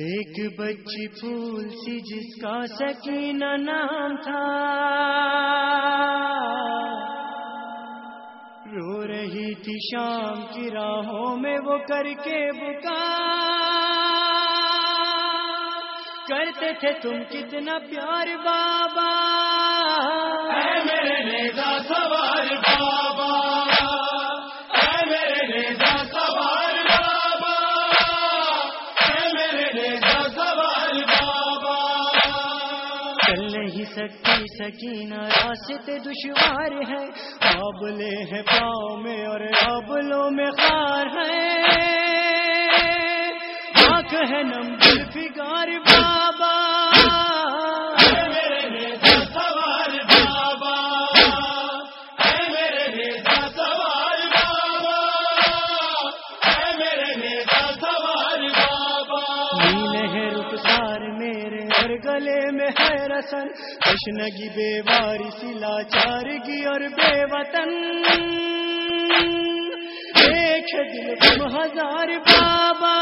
ایک بچی پھول سی جس کا سکینہ نام تھا۔ رو رہی تھی شام کی راہوں میں وہ کر کے بکا کرتے تھے تم کتنا پیار بابا۔ نہیں سکی سکینہ راستے دشوار ہے۔ آبلے ہیں پاؤں میں اور قابلوں میں خار ہے۔ گلے میں ہے رسن، کشنگی بے واری سلا چارگی اور بے وطن ایک دل تم ہزار بابا۔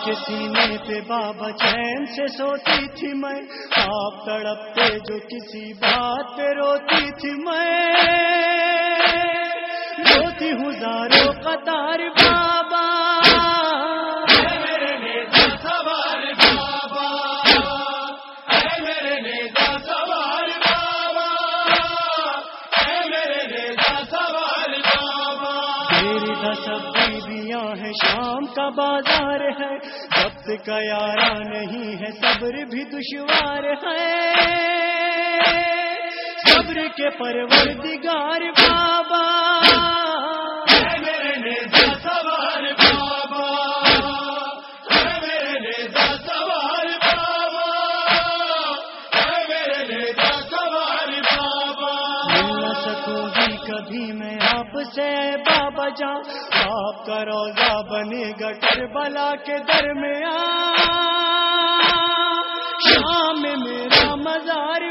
آپ کے سینے پہ بابا چین سے سوتی تھی میں، آپ تڑپتے جو کسی بات پہ روتی تھی میں۔ روتی ہوں زارو قطار بابا سب بیویاں ہیں، شام کا بازار ہے۔ وقت کا یارا نہیں ہے، صبر بھی دشوار ہے۔ صبر کے پروردگار بابا۔ میرے سوار سے بابا جان، آپ کا روزہ بنے گا کربلا کے درمیان۔ شام میں میرا مزار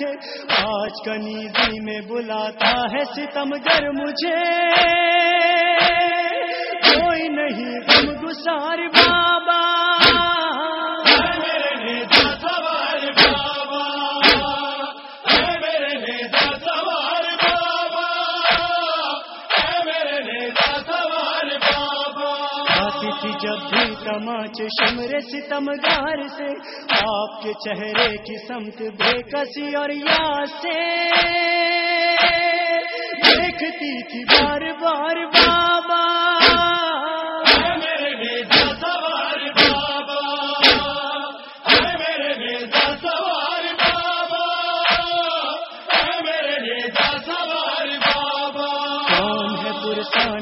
مجھے آج کنیزی میں بلاتا ہے ستم گر مجھے۔ بھی شمر ستمگار سے، آپ کے چہرے کی سمت بے کسی اور یا سے۔ دیکھتی تھی بار بار بابا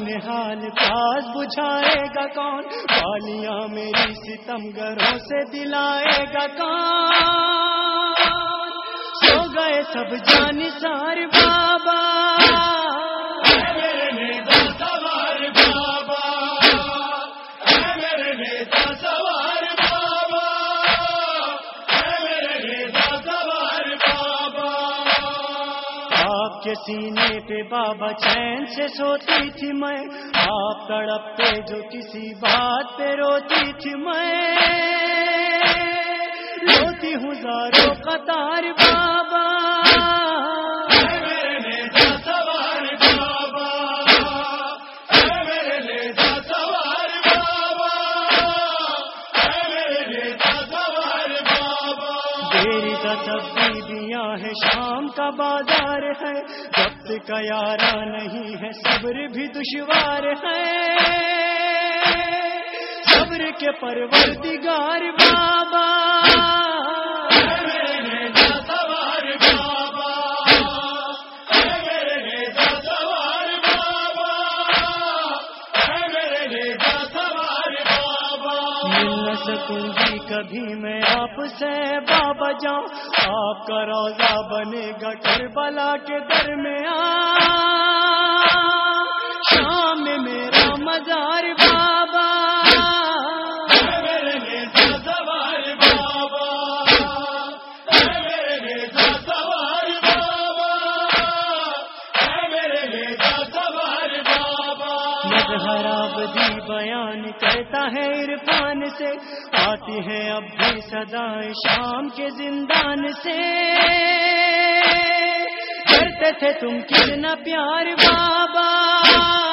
پرسان حال پاس بجھائے گا کون؟ بالیاں میری ستم گروں سے دلائے گا کون؟ سو گئے سب جان سار بابا آپ کے سینے پہ بابا چین سے سوتی تھی میں، آپ تڑپتے جو کسی بات پہ روتی تھی میں۔ روتی ہوں زارو قطار جب بیبیاں سب ہے شام کا بازار ہے۔ وقت کا یارا نہیں ہے، صبر بھی دشوار ہے۔ صبر کے پروردگار بابا مل نہ سکوں گی کبھی میں آپ سے بابا جاؤں آپ کا روزہ بنے گا کربلا کے درمیان بیان کہتا ہے، عرفان سے آتی ہے اب بھی سدائے شام کے زندان سے۔ کرتے تھے تم کتنا پیار بابا۔